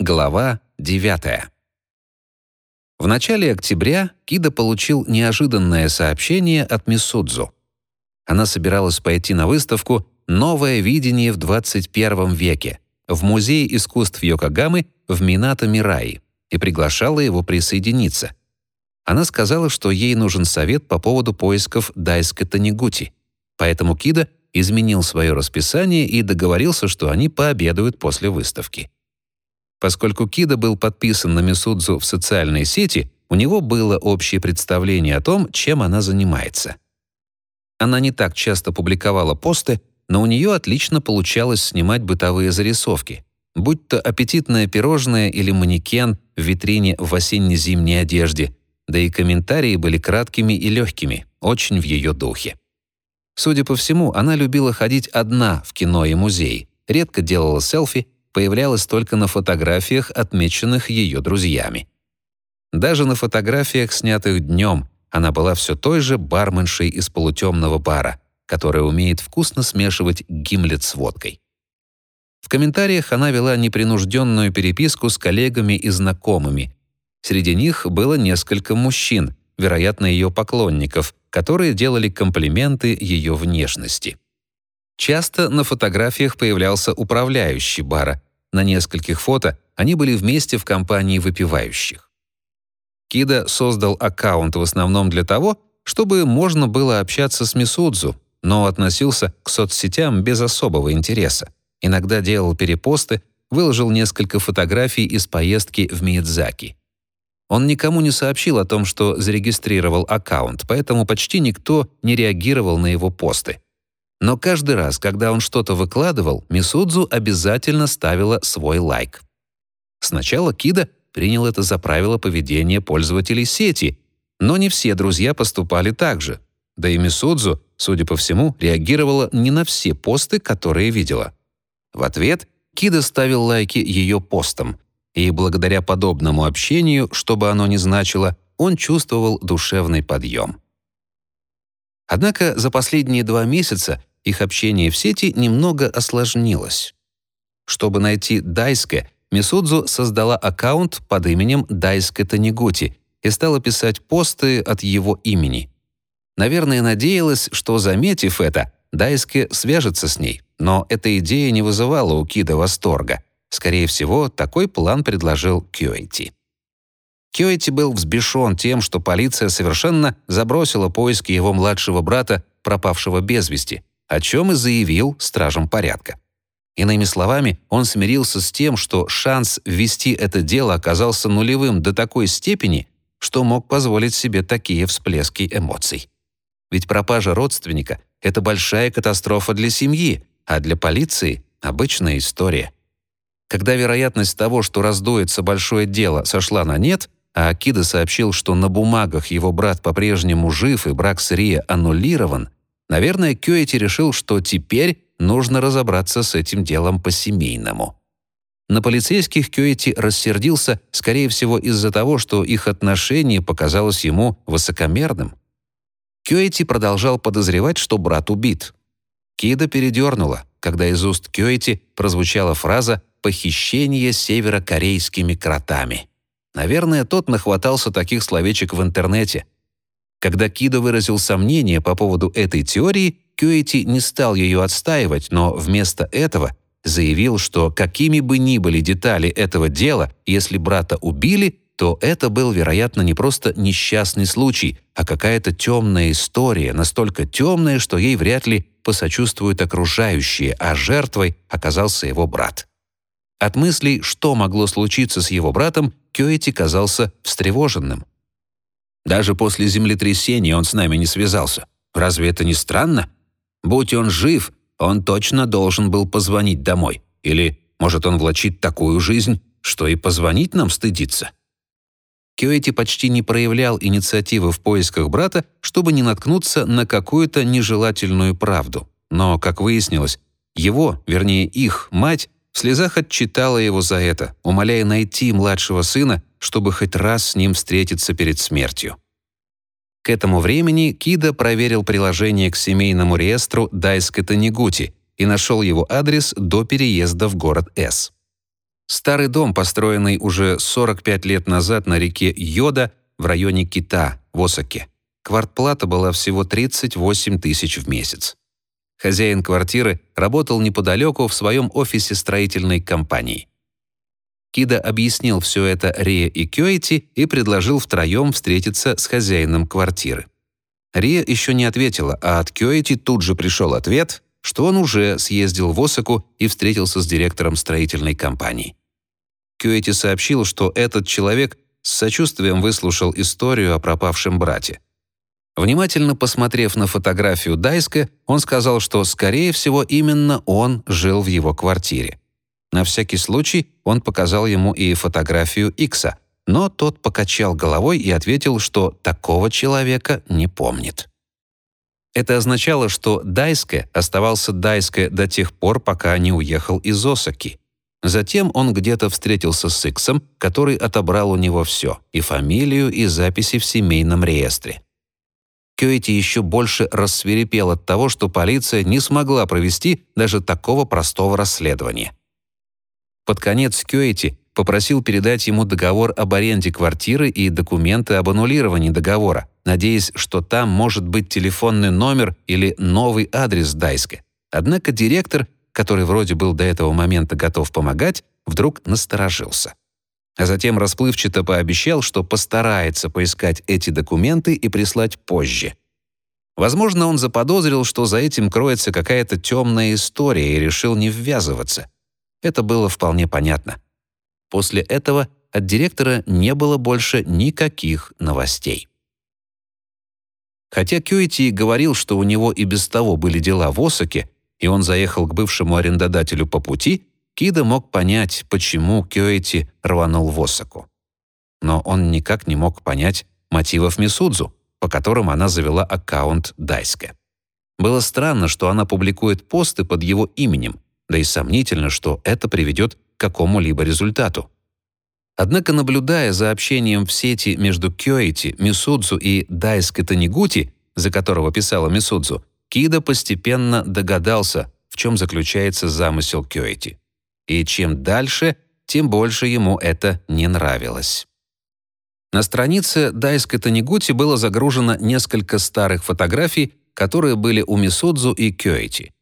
Глава 9. В начале октября Кида получил неожиданное сообщение от Мисудзу. Она собиралась пойти на выставку «Новое видение в 21 веке» в Музее искусств Йокогамы в Минато-Мираи и приглашала его присоединиться. Она сказала, что ей нужен совет по поводу поисков Дайска Танигути, поэтому Кида изменил свое расписание и договорился, что они пообедают после выставки. Поскольку Кида был подписан на Мисудзу в социальной сети, у него было общее представление о том, чем она занимается. Она не так часто публиковала посты, но у нее отлично получалось снимать бытовые зарисовки, будь то аппетитное пирожное или манекен в витрине в осенне-зимней одежде, да и комментарии были краткими и легкими, очень в ее духе. Судя по всему, она любила ходить одна в кино и музей, редко делала селфи появлялась только на фотографиях, отмеченных ее друзьями. Даже на фотографиях, снятых днем, она была все той же барменшей из полутемного бара, которая умеет вкусно смешивать гимлет с водкой. В комментариях она вела непринужденную переписку с коллегами и знакомыми. Среди них было несколько мужчин, вероятно, ее поклонников, которые делали комплименты ее внешности. Часто на фотографиях появлялся управляющий бара. На нескольких фото они были вместе в компании выпивающих. Кида создал аккаунт в основном для того, чтобы можно было общаться с Мисудзу, но относился к соцсетям без особого интереса. Иногда делал перепосты, выложил несколько фотографий из поездки в Миядзаки. Он никому не сообщил о том, что зарегистрировал аккаунт, поэтому почти никто не реагировал на его посты. Но каждый раз, когда он что-то выкладывал, Мисудзу обязательно ставила свой лайк. Сначала Кида принял это за правило поведения пользователей сети, но не все друзья поступали так же. Да и Мисудзу, судя по всему, реагировала не на все посты, которые видела. В ответ Кида ставил лайки ее постам, и благодаря подобному общению, что бы оно ни значило, он чувствовал душевный подъем. Однако за последние два месяца их общение в сети немного осложнилось. Чтобы найти Дайске, Мисудзу создала аккаунт под именем Дайске Танигути и стала писать посты от его имени. Наверное, надеялась, что, заметив это, Дайске свяжется с ней, но эта идея не вызывала у Кида восторга. Скорее всего, такой план предложил Кьюэйти. Кьюэйти был взбешен тем, что полиция совершенно забросила поиски его младшего брата, пропавшего без вести, о чем и заявил стражам порядка. Иными словами, он смирился с тем, что шанс ввести это дело оказался нулевым до такой степени, что мог позволить себе такие всплески эмоций. Ведь пропажа родственника — это большая катастрофа для семьи, а для полиции — обычная история. Когда вероятность того, что раздуется большое дело, сошла на нет, а Акида сообщил, что на бумагах его брат по-прежнему жив и брак с Рия аннулирован, Наверное, Кёэти решил, что теперь нужно разобраться с этим делом по-семейному. На полицейских Кёэти рассердился, скорее всего, из-за того, что их отношение показалось ему высокомерным. Кёэти продолжал подозревать, что брат убит. Кида передернула, когда из уст Кёэти прозвучала фраза «похищение северокорейскими кротами». Наверное, тот нахватался таких словечек в интернете — когда Кидо выразил сомнение по поводу этой теории, Кюэти не стал ее отстаивать, но вместо этого заявил, что какими бы ни были детали этого дела, если брата убили, то это был, вероятно, не просто несчастный случай, а какая-то темная история, настолько темная, что ей вряд ли посочувствуют окружающие, а жертвой оказался его брат. От мыслей, что могло случиться с его братом, Кёэти казался встревоженным. Даже после землетрясения он с нами не связался. Разве это не странно? Будь он жив, он точно должен был позвонить домой. Или, может, он влачит такую жизнь, что и позвонить нам стыдится. Кёэти почти не проявлял инициативы в поисках брата, чтобы не наткнуться на какую-то нежелательную правду. Но, как выяснилось, его, вернее их, мать в слезах отчитала его за это, умоляя найти младшего сына чтобы хоть раз с ним встретиться перед смертью. К этому времени Кида проверил приложение к семейному реестру Дайска Танигути и нашел его адрес до переезда в город С. Старый дом, построенный уже 45 лет назад на реке Йода в районе Кита, в Осаке. Квартплата была всего 38 тысяч в месяц. Хозяин квартиры работал неподалеку в своем офисе строительной компании. Кида объяснил все это Рия и Кёэти и предложил втроем встретиться с хозяином квартиры. Рия еще не ответила, а от Кёэти тут же пришел ответ, что он уже съездил в Осаку и встретился с директором строительной компании. Кёэти сообщил, что этот человек с сочувствием выслушал историю о пропавшем брате. Внимательно посмотрев на фотографию Дайска, он сказал, что, скорее всего, именно он жил в его квартире. На всякий случай он показал ему и фотографию Икса, но тот покачал головой и ответил, что такого человека не помнит. Это означало, что Дайске оставался Дайске до тех пор, пока не уехал из Осаки. Затем он где-то встретился с Иксом, который отобрал у него все — и фамилию, и записи в семейном реестре. Кёэти еще больше рассверепел от того, что полиция не смогла провести даже такого простого расследования. Под конец Кёэти попросил передать ему договор об аренде квартиры и документы об аннулировании договора, надеясь, что там может быть телефонный номер или новый адрес Дайска. Однако директор, который вроде был до этого момента готов помогать, вдруг насторожился. А затем расплывчато пообещал, что постарается поискать эти документы и прислать позже. Возможно, он заподозрил, что за этим кроется какая-то темная история и решил не ввязываться. Это было вполне понятно. После этого от директора не было больше никаких новостей. Хотя Кьюити говорил, что у него и без того были дела в Осаке, и он заехал к бывшему арендодателю по пути, Кида мог понять, почему Кьюити рванул в Осаку. Но он никак не мог понять мотивов Мисудзу, по которым она завела аккаунт Дайска. Было странно, что она публикует посты под его именем, да и сомнительно, что это приведет к какому-либо результату. Однако, наблюдая за общением в сети между Кёэти, Мисудзу и Дайской Танигути, за которого писала Мисудзу, Кида постепенно догадался, в чем заключается замысел Кёэти. И чем дальше, тем больше ему это не нравилось. На странице Дайской Танигути было загружено несколько старых фотографий, которые были у Мисудзу и Кёэти.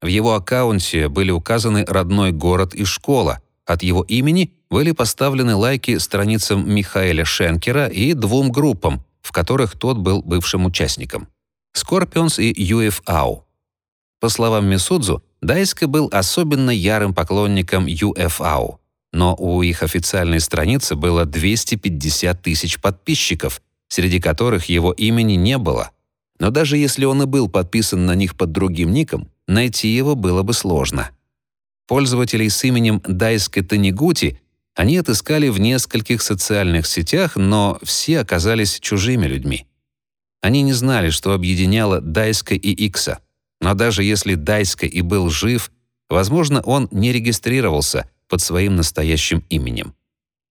В его аккаунте были указаны родной город и школа. От его имени были поставлены лайки страницам Михаэля Шенкера и двум группам, в которых тот был бывшим участником — Scorpions и UFAO. По словам Мисудзу, Дайска был особенно ярым поклонником UFAO, но у их официальной страницы было 250 тысяч подписчиков, среди которых его имени не было. Но даже если он и был подписан на них под другим ником, найти его было бы сложно. Пользователей с именем Дайска Танигути они отыскали в нескольких социальных сетях, но все оказались чужими людьми. Они не знали, что объединяло Дайска и Икса. Но даже если Дайска и был жив, возможно, он не регистрировался под своим настоящим именем.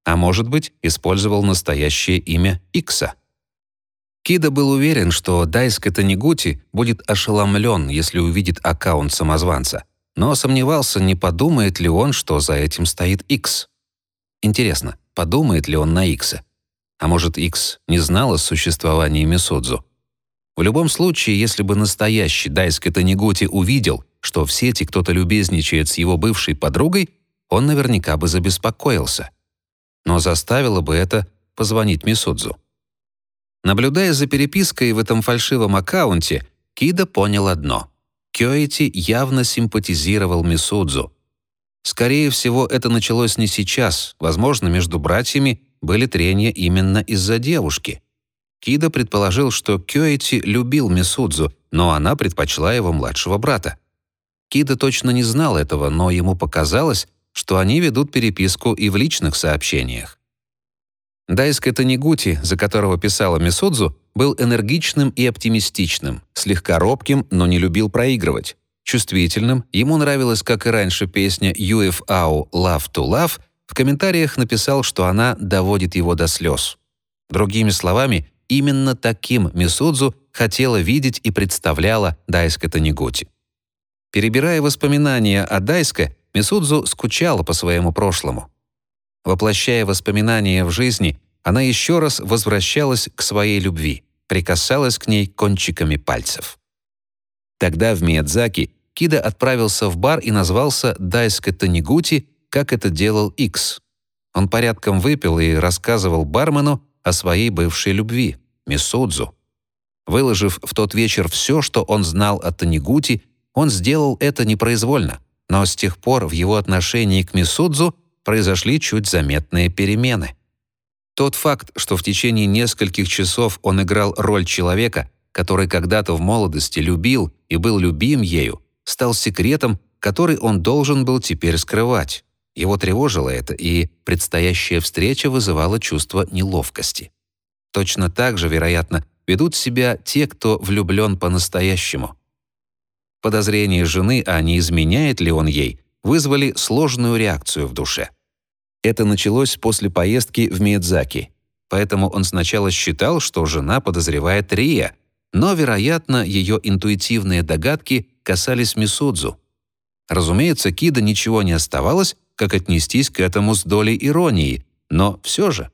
А может быть, использовал настоящее имя Икса. Кида был уверен, что Дайска Танигути будет ошеломлен, если увидит аккаунт самозванца, но сомневался, не подумает ли он, что за этим стоит Икс. Интересно, подумает ли он на Икса? А может, Икс не знал о существовании Мисудзу? В любом случае, если бы настоящий Дайска Танигути увидел, что в сети кто-то любезничает с его бывшей подругой, он наверняка бы забеспокоился. Но заставило бы это позвонить Мисудзу. Наблюдая за перепиской в этом фальшивом аккаунте, Кида понял одно. Кёэти явно симпатизировал Мисудзу. Скорее всего, это началось не сейчас. Возможно, между братьями были трения именно из-за девушки. Кида предположил, что Кёэти любил Мисудзу, но она предпочла его младшего брата. Кида точно не знал этого, но ему показалось, что они ведут переписку и в личных сообщениях. Дайска Танигути, за которого писала Мисудзу, был энергичным и оптимистичным, слегка робким, но не любил проигрывать. Чувствительным, ему нравилась, как и раньше, песня UFO «Love to Love», в комментариях написал, что она доводит его до слез. Другими словами, именно таким Мисудзу хотела видеть и представляла Дайска Танигути. Перебирая воспоминания о Дайске, Мисудзу скучала по своему прошлому. Воплощая воспоминания в жизни, она еще раз возвращалась к своей любви, прикасалась к ней кончиками пальцев. Тогда в Миядзаки Кида отправился в бар и назвался Дайска Танигути, как это делал Икс. Он порядком выпил и рассказывал бармену о своей бывшей любви, Мисудзу. Выложив в тот вечер все, что он знал о Танигути, он сделал это непроизвольно, но с тех пор в его отношении к Мисудзу произошли чуть заметные перемены. Тот факт, что в течение нескольких часов он играл роль человека, который когда-то в молодости любил и был любим ею, стал секретом, который он должен был теперь скрывать. Его тревожило это, и предстоящая встреча вызывала чувство неловкости. Точно так же, вероятно, ведут себя те, кто влюблен по-настоящему. Подозрения жены, а не изменяет ли он ей, вызвали сложную реакцию в душе. Это началось после поездки в Миядзаки, поэтому он сначала считал, что жена подозревает Рия, но, вероятно, ее интуитивные догадки касались Мисудзу. Разумеется, Кида ничего не оставалось, как отнестись к этому с долей иронии, но все же.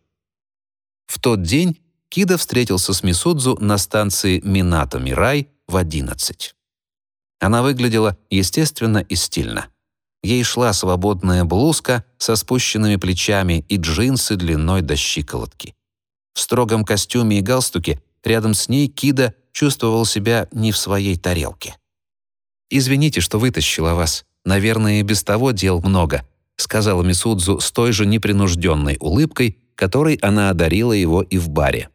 В тот день Кида встретился с Мисудзу на станции Минато Мирай в 11. Она выглядела естественно и стильно. Ей шла свободная блузка со спущенными плечами и джинсы длиной до щиколотки. В строгом костюме и галстуке рядом с ней Кида чувствовал себя не в своей тарелке. «Извините, что вытащила вас. Наверное, и без того дел много», сказала Мисудзу с той же непринужденной улыбкой, которой она одарила его и в баре.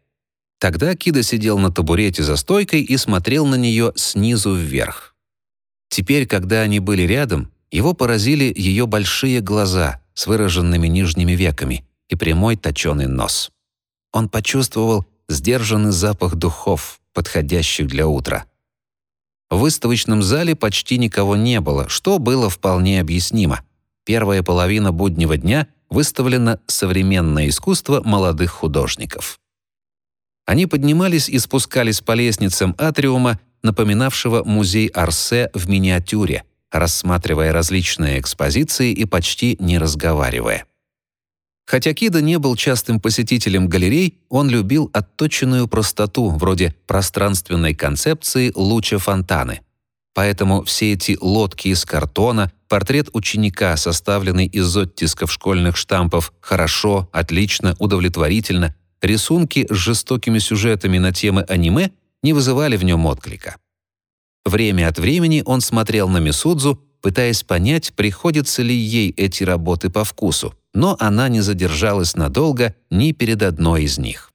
Тогда Кида сидел на табурете за стойкой и смотрел на нее снизу вверх. Теперь, когда они были рядом, его поразили ее большие глаза с выраженными нижними веками и прямой точеный нос. Он почувствовал сдержанный запах духов, подходящих для утра. В выставочном зале почти никого не было, что было вполне объяснимо. Первая половина буднего дня выставлено современное искусство молодых художников. Они поднимались и спускались по лестницам атриума, напоминавшего музей Арсе в миниатюре, рассматривая различные экспозиции и почти не разговаривая. Хотя Кида не был частым посетителем галерей, он любил отточенную простоту, вроде пространственной концепции луча фонтаны. Поэтому все эти лодки из картона, портрет ученика, составленный из оттисков школьных штампов «хорошо», «отлично», «удовлетворительно», рисунки с жестокими сюжетами на темы аниме не вызывали в нем отклика. Время от времени он смотрел на Мисудзу, пытаясь понять, приходятся ли ей эти работы по вкусу, но она не задержалась надолго ни перед одной из них.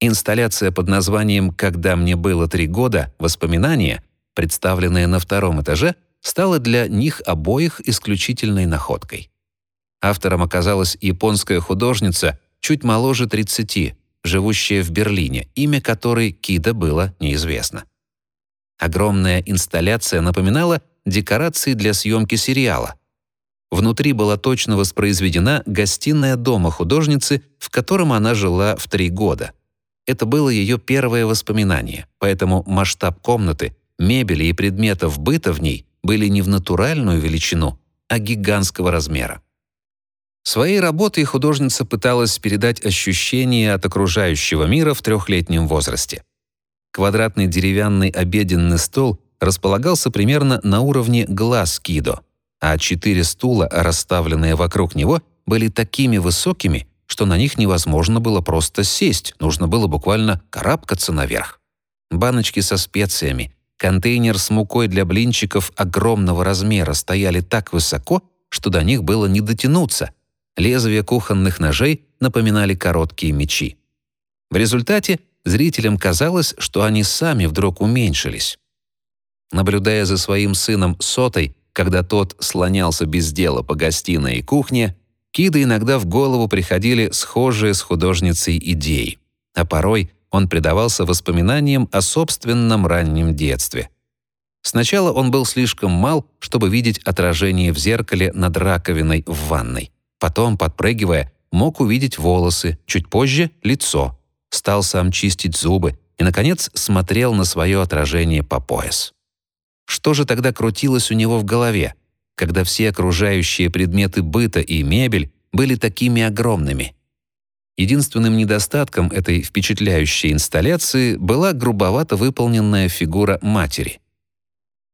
Инсталляция под названием «Когда мне было три года. Воспоминания», представленная на втором этаже, стала для них обоих исключительной находкой. Автором оказалась японская художница чуть моложе 30, живущая в Берлине, имя которой Кида было неизвестно. Огромная инсталляция напоминала декорации для съемки сериала. Внутри была точно воспроизведена гостиная дома художницы, в котором она жила в три года. Это было ее первое воспоминание, поэтому масштаб комнаты, мебели и предметов быта в ней были не в натуральную величину, а гигантского размера. Своей работой художница пыталась передать ощущения от окружающего мира в трехлетнем возрасте. Квадратный деревянный обеденный стол располагался примерно на уровне глаз Кидо, а четыре стула, расставленные вокруг него, были такими высокими, что на них невозможно было просто сесть, нужно было буквально карабкаться наверх. Баночки со специями, контейнер с мукой для блинчиков огромного размера стояли так высоко, что до них было не дотянуться — Лезвия кухонных ножей напоминали короткие мечи. В результате зрителям казалось, что они сами вдруг уменьшились. Наблюдая за своим сыном Сотой, когда тот слонялся без дела по гостиной и кухне, Кида иногда в голову приходили схожие с художницей идеи, а порой он предавался воспоминаниям о собственном раннем детстве. Сначала он был слишком мал, чтобы видеть отражение в зеркале над раковиной в ванной. Потом, подпрыгивая, мог увидеть волосы, чуть позже — лицо. Стал сам чистить зубы и, наконец, смотрел на свое отражение по пояс. Что же тогда крутилось у него в голове, когда все окружающие предметы быта и мебель были такими огромными. Единственным недостатком этой впечатляющей инсталляции была грубовато выполненная фигура матери.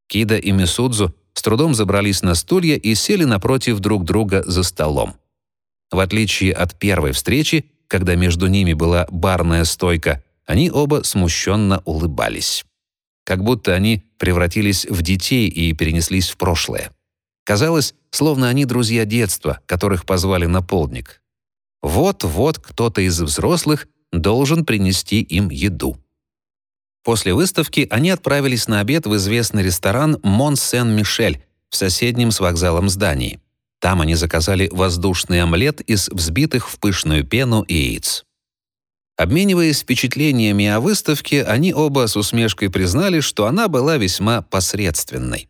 Кида и Мисудзу с трудом забрались на стулья и сели напротив друг друга за столом. В отличие от первой встречи, когда между ними была барная стойка, они оба смущенно улыбались. Как будто они превратились в детей и перенеслись в прошлое. Казалось, словно они друзья детства, которых позвали на полдник. Вот-вот кто-то из взрослых должен принести им еду. После выставки они отправились на обед в известный ресторан «Мон Сен-Мишель» в соседнем с вокзалом здании. Там они заказали воздушный омлет из взбитых в пышную пену яиц. Обмениваясь впечатлениями о выставке, они оба с усмешкой признали, что она была весьма посредственной.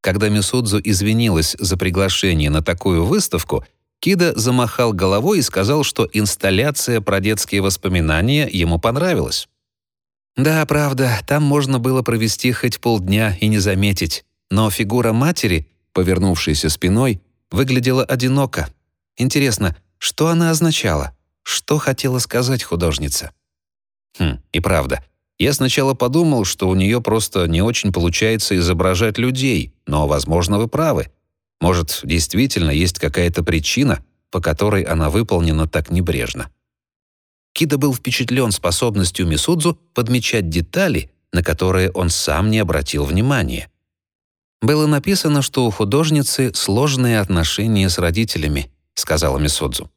Когда Мисудзу извинилась за приглашение на такую выставку, Кида замахал головой и сказал, что инсталляция про детские воспоминания ему понравилась. Да, правда, там можно было провести хоть полдня и не заметить, но фигура матери, повернувшейся спиной, выглядела одиноко. Интересно, что она означала? Что хотела сказать художница? Хм, и правда. Я сначала подумал, что у нее просто не очень получается изображать людей, но, возможно, вы правы. Может, действительно есть какая-то причина, по которой она выполнена так небрежно. Кида был впечатлен способностью Мисудзу подмечать детали, на которые он сам не обратил внимания. «Было написано, что у художницы сложные отношения с родителями», сказала Мисудзу.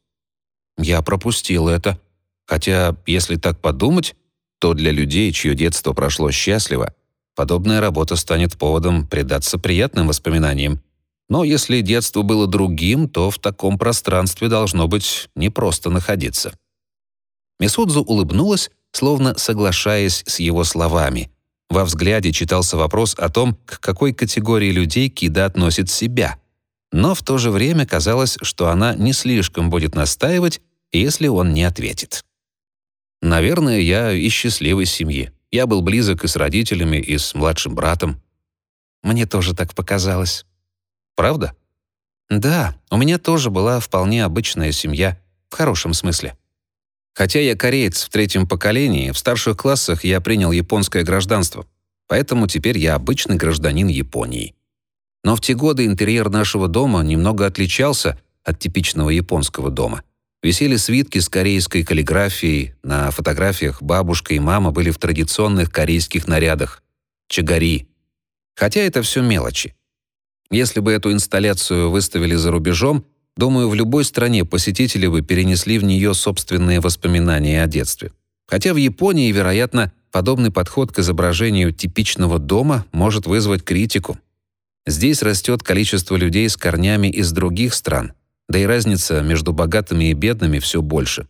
«Я пропустил это. Хотя, если так подумать, то для людей, чье детство прошло счастливо, подобная работа станет поводом предаться приятным воспоминаниям, но если детство было другим, то в таком пространстве должно быть непросто находиться. Мисудзу улыбнулась, словно соглашаясь с его словами. Во взгляде читался вопрос о том, к какой категории людей Кида относит себя. Но в то же время казалось, что она не слишком будет настаивать, если он не ответит. «Наверное, я из счастливой семьи. Я был близок и с родителями, и с младшим братом». «Мне тоже так показалось», Правда? Да, у меня тоже была вполне обычная семья, в хорошем смысле. Хотя я кореец в третьем поколении, в старших классах я принял японское гражданство, поэтому теперь я обычный гражданин Японии. Но в те годы интерьер нашего дома немного отличался от типичного японского дома. Висели свитки с корейской каллиграфией, на фотографиях бабушка и мама были в традиционных корейских нарядах – чагари. Хотя это все мелочи. Если бы эту инсталляцию выставили за рубежом, думаю, в любой стране посетители бы перенесли в нее собственные воспоминания о детстве. Хотя в Японии, вероятно, подобный подход к изображению типичного дома может вызвать критику. Здесь растет количество людей с корнями из других стран, да и разница между богатыми и бедными все больше.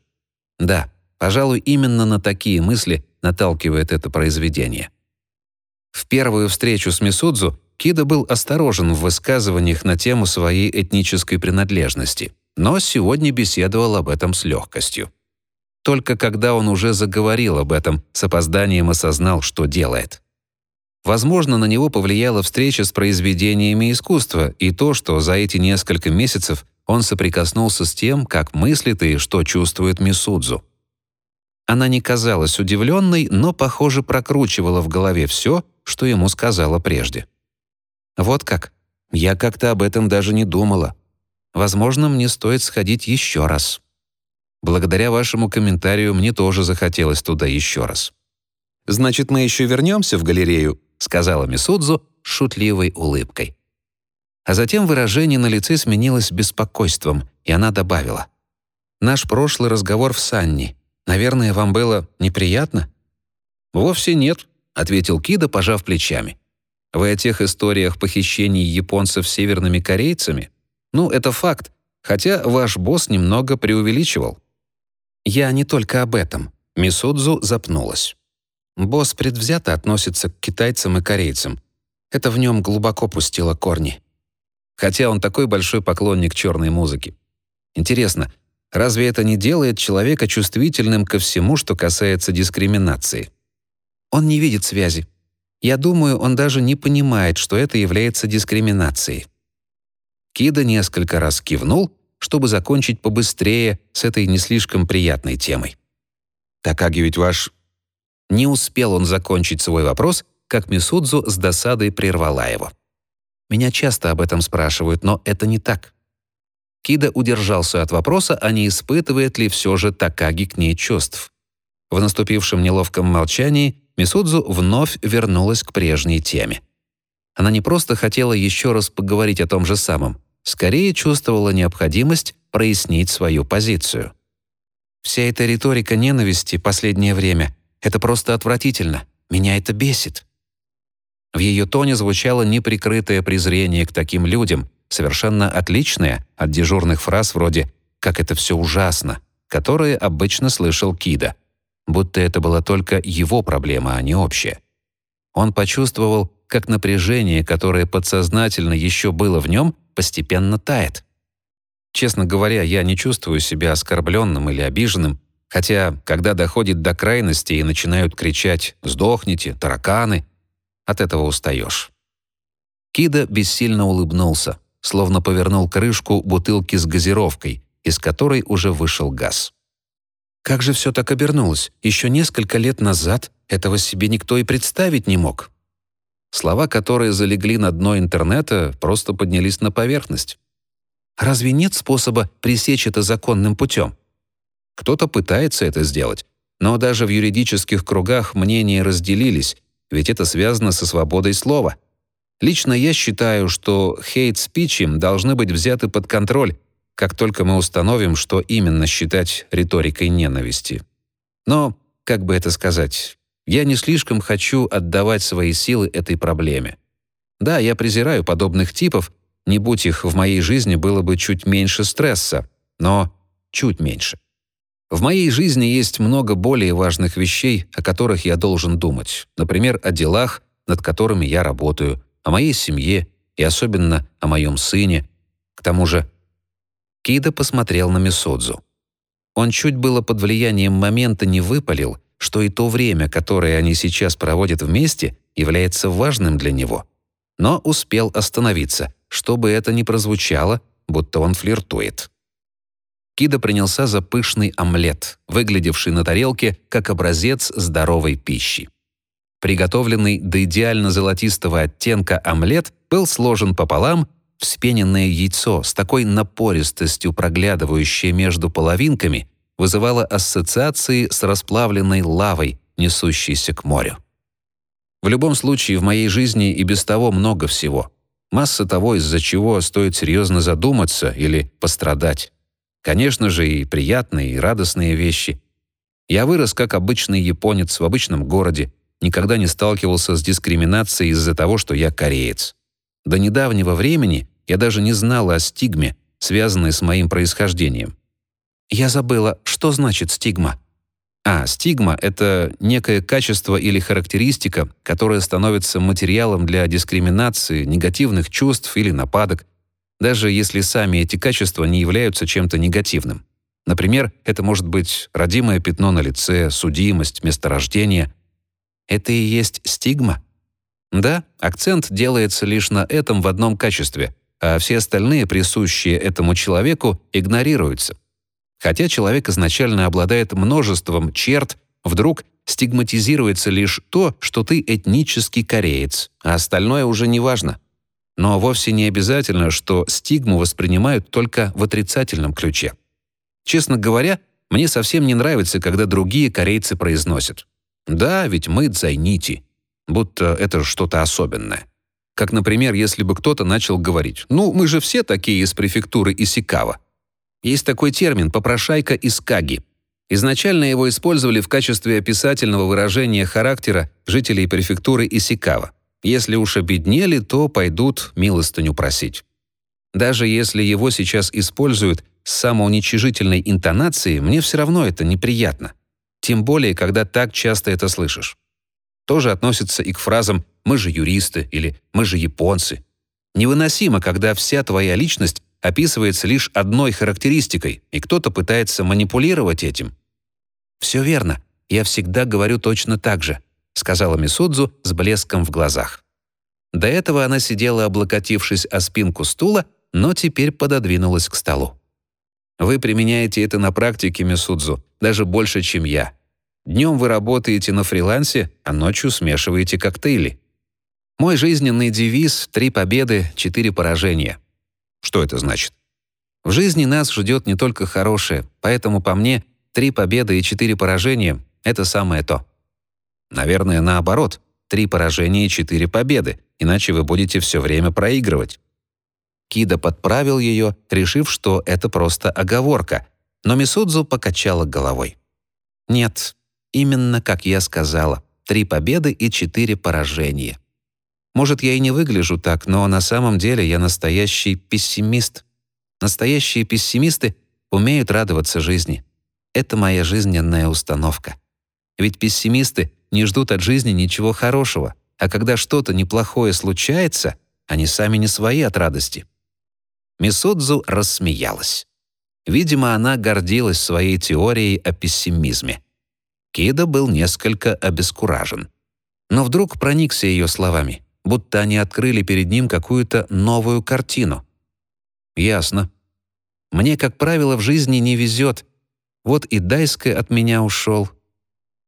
Да, пожалуй, именно на такие мысли наталкивает это произведение. В первую встречу с Мисудзу Кида был осторожен в высказываниях на тему своей этнической принадлежности, но сегодня беседовал об этом с легкостью. Только когда он уже заговорил об этом, с опозданием осознал, что делает. Возможно, на него повлияла встреча с произведениями искусства и то, что за эти несколько месяцев он соприкоснулся с тем, как мыслит и что чувствует Мисудзу. Она не казалась удивленной, но, похоже, прокручивала в голове все, что ему сказала прежде. Вот как? Я как-то об этом даже не думала. Возможно, мне стоит сходить еще раз. Благодаря вашему комментарию мне тоже захотелось туда еще раз. Значит, мы еще вернемся в галерею, сказала Мисудзу шутливой улыбкой. А затем выражение на лице сменилось беспокойством, и она добавила: "Наш прошлый разговор в Санни. Наверное, вам было неприятно?" "Вовсе нет", ответил Кида, пожав плечами. Вы о тех историях похищений японцев северными корейцами? Ну, это факт, хотя ваш босс немного преувеличивал. Я не только об этом. Мисудзу запнулась. Босс предвзято относится к китайцам и корейцам. Это в нем глубоко пустило корни. Хотя он такой большой поклонник черной музыки. Интересно, разве это не делает человека чувствительным ко всему, что касается дискриминации? Он не видит связи, я думаю, он даже не понимает, что это является дискриминацией. Кида несколько раз кивнул, чтобы закончить побыстрее с этой не слишком приятной темой. «Такаги ведь ваш...» Не успел он закончить свой вопрос, как Мисудзу с досадой прервала его. «Меня часто об этом спрашивают, но это не так». Кида удержался от вопроса, а не испытывает ли все же Такаги к ней чувств. В наступившем неловком молчании Мисудзу вновь вернулась к прежней теме. Она не просто хотела еще раз поговорить о том же самом, скорее чувствовала необходимость прояснить свою позицию. «Вся эта риторика ненависти последнее время — это просто отвратительно. Меня это бесит». В ее тоне звучало неприкрытое презрение к таким людям, совершенно отличное от дежурных фраз вроде «как это все ужасно», которые обычно слышал Кида, будто это была только его проблема, а не общая. Он почувствовал, как напряжение, которое подсознательно еще было в нем, постепенно тает. Честно говоря, я не чувствую себя оскорбленным или обиженным, хотя, когда доходит до крайности и начинают кричать «сдохните», «тараканы», от этого устаешь. Кида бессильно улыбнулся, словно повернул крышку бутылки с газировкой, из которой уже вышел газ. Как же все так обернулось? Еще несколько лет назад этого себе никто и представить не мог. Слова, которые залегли на дно интернета, просто поднялись на поверхность. Разве нет способа пресечь это законным путем? Кто-то пытается это сделать, но даже в юридических кругах мнения разделились, ведь это связано со свободой слова. Лично я считаю, что хейт-спичи должны быть взяты под контроль, как только мы установим, что именно считать риторикой ненависти. Но, как бы это сказать, я не слишком хочу отдавать свои силы этой проблеме. Да, я презираю подобных типов, не будь их в моей жизни, было бы чуть меньше стресса, но чуть меньше. В моей жизни есть много более важных вещей, о которых я должен думать. Например, о делах, над которыми я работаю, о моей семье и особенно о моем сыне. К тому же Кида посмотрел на Мисодзу. Он чуть было под влиянием момента не выпалил, что и то время, которое они сейчас проводят вместе, является важным для него. Но успел остановиться, чтобы это не прозвучало, будто он флиртует. Кида принялся за пышный омлет, выглядевший на тарелке как образец здоровой пищи. Приготовленный до идеально золотистого оттенка омлет был сложен пополам, вспененное яйцо с такой напористостью проглядывающее между половинками, вызывало ассоциации с расплавленной лавой, несущейся к морю. В любом случае, в моей жизни и без того много всего. Масса того, из-за чего стоит серьезно задуматься или пострадать. Конечно же, и приятные, и радостные вещи. Я вырос как обычный японец в обычном городе, никогда не сталкивался с дискриминацией из-за того, что я кореец. До недавнего времени я даже не знал о стигме, связанной с моим происхождением. Я забыла, что значит стигма. А, стигма — это некое качество или характеристика, которая становится материалом для дискриминации, негативных чувств или нападок, даже если сами эти качества не являются чем-то негативным. Например, это может быть родимое пятно на лице, судимость, месторождение. Это и есть стигма? Да, акцент делается лишь на этом в одном качестве, а все остальные, присущие этому человеку, игнорируются. Хотя человек изначально обладает множеством черт, вдруг стигматизируется лишь то, что ты этнический кореец, а остальное уже не важно. Но вовсе не обязательно, что стигму воспринимают только в отрицательном ключе. Честно говоря, мне совсем не нравится, когда другие корейцы произносят «Да, ведь мы дзайнити», будто это что-то особенное. Как, например, если бы кто-то начал говорить «Ну, мы же все такие из префектуры Исикава», есть такой термин «попрошайка из Каги». Изначально его использовали в качестве описательного выражения характера жителей префектуры Исикава. Если уж обеднели, то пойдут милостыню просить. Даже если его сейчас используют с самоуничижительной интонацией, мне все равно это неприятно. Тем более, когда так часто это слышишь. Тоже относится и к фразам «мы же юристы» или «мы же японцы». Невыносимо, когда вся твоя личность описывается лишь одной характеристикой, и кто-то пытается манипулировать этим. «Все верно. Я всегда говорю точно так же», сказала Мисудзу с блеском в глазах. До этого она сидела, облокотившись о спинку стула, но теперь пододвинулась к столу. Вы применяете это на практике, Мисудзу, даже больше, чем я. Днем вы работаете на фрилансе, а ночью смешиваете коктейли. Мой жизненный девиз — три победы, четыре поражения. Что это значит? В жизни нас ждет не только хорошее, поэтому по мне три победы и четыре поражения — это самое то. Наверное, наоборот, три поражения и четыре победы, иначе вы будете все время проигрывать. Кида подправил ее, решив, что это просто оговорка, но Мисудзу покачала головой. «Нет, именно как я сказала. Три победы и четыре поражения. Может, я и не выгляжу так, но на самом деле я настоящий пессимист. Настоящие пессимисты умеют радоваться жизни. Это моя жизненная установка. Ведь пессимисты не ждут от жизни ничего хорошего, а когда что-то неплохое случается, они сами не свои от радости. Мисудзу рассмеялась. Видимо, она гордилась своей теорией о пессимизме. Кида был несколько обескуражен. Но вдруг проникся ее словами, будто они открыли перед ним какую-то новую картину. «Ясно. Мне, как правило, в жизни не везет. Вот и Дайска от меня ушел.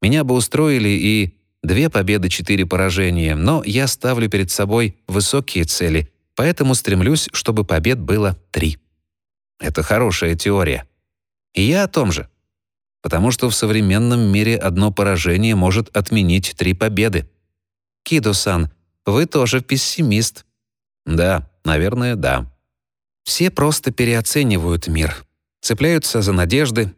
Меня бы устроили и две победы, четыре поражения, но я ставлю перед собой высокие цели, поэтому стремлюсь, чтобы побед было три. Это хорошая теория. И я о том же. Потому что в современном мире одно поражение может отменить три победы. Кидо-сан, вы тоже пессимист. Да, наверное, да. Все просто переоценивают мир, цепляются за надежды,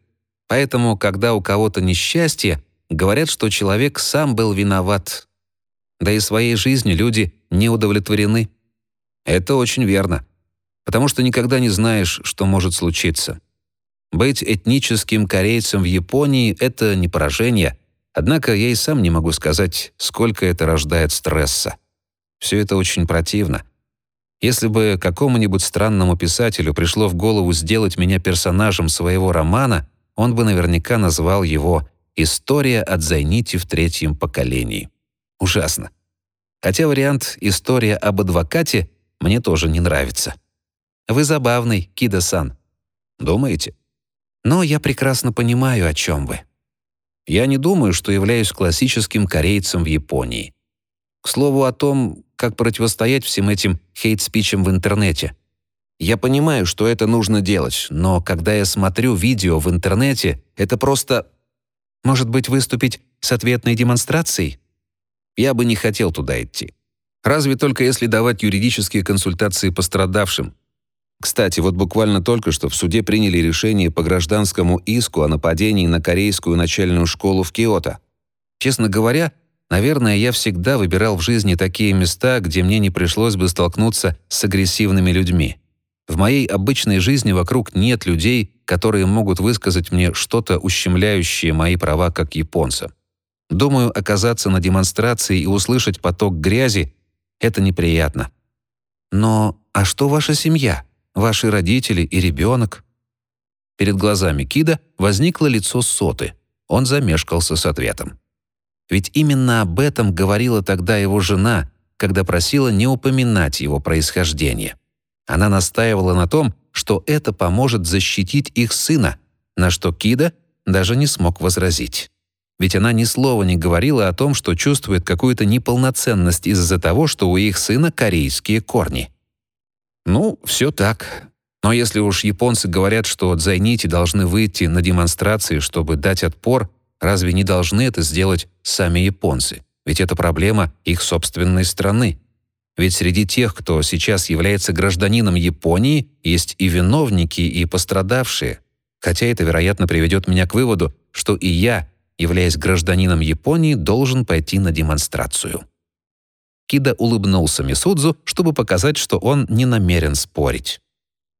поэтому, когда у кого-то несчастье, говорят, что человек сам был виноват. Да и своей жизнью люди не удовлетворены. Это очень верно, потому что никогда не знаешь, что может случиться. Быть этническим корейцем в Японии — это не поражение, однако я и сам не могу сказать, сколько это рождает стресса. Все это очень противно. Если бы какому-нибудь странному писателю пришло в голову сделать меня персонажем своего романа, он бы наверняка назвал его «История от Зайнити в третьем поколении». Ужасно. Хотя вариант «История об адвокате» мне тоже не нравится. Вы забавный, Кида-сан. Думаете? Но я прекрасно понимаю, о чем вы. Я не думаю, что являюсь классическим корейцем в Японии. К слову о том, как противостоять всем этим хейт-спичам в интернете. Я понимаю, что это нужно делать, но когда я смотрю видео в интернете, это просто... Может быть, выступить с ответной демонстрацией? Я бы не хотел туда идти. Разве только если давать юридические консультации пострадавшим. Кстати, вот буквально только что в суде приняли решение по гражданскому иску о нападении на корейскую начальную школу в Киото. Честно говоря, наверное, я всегда выбирал в жизни такие места, где мне не пришлось бы столкнуться с агрессивными людьми. В моей обычной жизни вокруг нет людей, которые могут высказать мне что-то ущемляющее мои права как японца. Думаю, оказаться на демонстрации и услышать поток грязи — это неприятно. Но а что ваша семья? Ваши родители и ребенок». Перед глазами Кида возникло лицо Соты. Он замешкался с ответом. Ведь именно об этом говорила тогда его жена, когда просила не упоминать его происхождение. Она настаивала на том, что это поможет защитить их сына, на что Кида даже не смог возразить. Ведь она ни слова не говорила о том, что чувствует какую-то неполноценность из-за того, что у их сына корейские корни. Ну, все так. Но если уж японцы говорят, что дзайнити должны выйти на демонстрации, чтобы дать отпор, разве не должны это сделать сами японцы? Ведь это проблема их собственной страны. Ведь среди тех, кто сейчас является гражданином Японии, есть и виновники, и пострадавшие. Хотя это, вероятно, приведет меня к выводу, что и я, являясь гражданином Японии, должен пойти на демонстрацию. Кида улыбнулся Мисудзу, чтобы показать, что он не намерен спорить.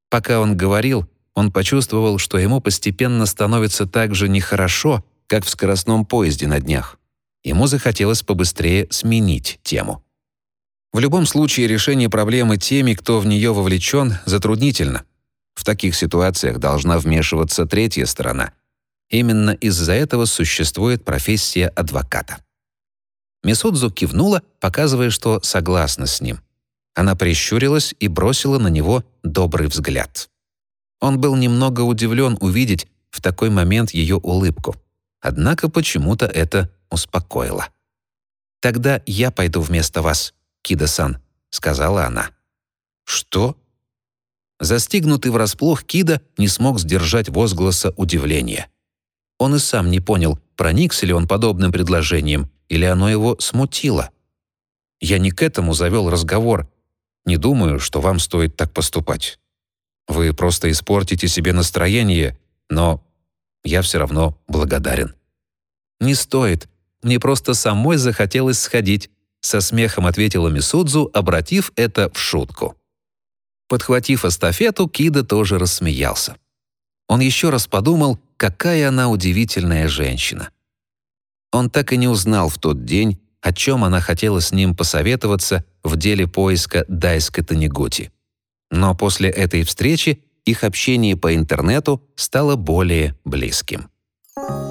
Пока он говорил, он почувствовал, что ему постепенно становится так же нехорошо, как в скоростном поезде на днях. Ему захотелось побыстрее сменить тему. В любом случае, решение проблемы теми, кто в нее вовлечен, затруднительно. В таких ситуациях должна вмешиваться третья сторона. Именно из-за этого существует профессия адвоката. Мисудзу кивнула, показывая, что согласна с ним. Она прищурилась и бросила на него добрый взгляд. Он был немного удивлен увидеть в такой момент ее улыбку. Однако почему-то это успокоило. «Тогда я пойду вместо вас, Кида-сан», — сказала она. «Что?» Застигнутый врасплох Кида не смог сдержать возгласа удивления. Он и сам не понял, проникся ли он подобным предложением, или оно его смутило. «Я не к этому завел разговор. Не думаю, что вам стоит так поступать. Вы просто испортите себе настроение, но я все равно благодарен». «Не стоит. Мне просто самой захотелось сходить», со смехом ответила Мисудзу, обратив это в шутку. Подхватив эстафету, Кида тоже рассмеялся. Он еще раз подумал, какая она удивительная женщина. Он так и не узнал в тот день, о чем она хотела с ним посоветоваться в деле поиска Дайска Танегути. Но после этой встречи их общение по интернету стало более близким. Thank you.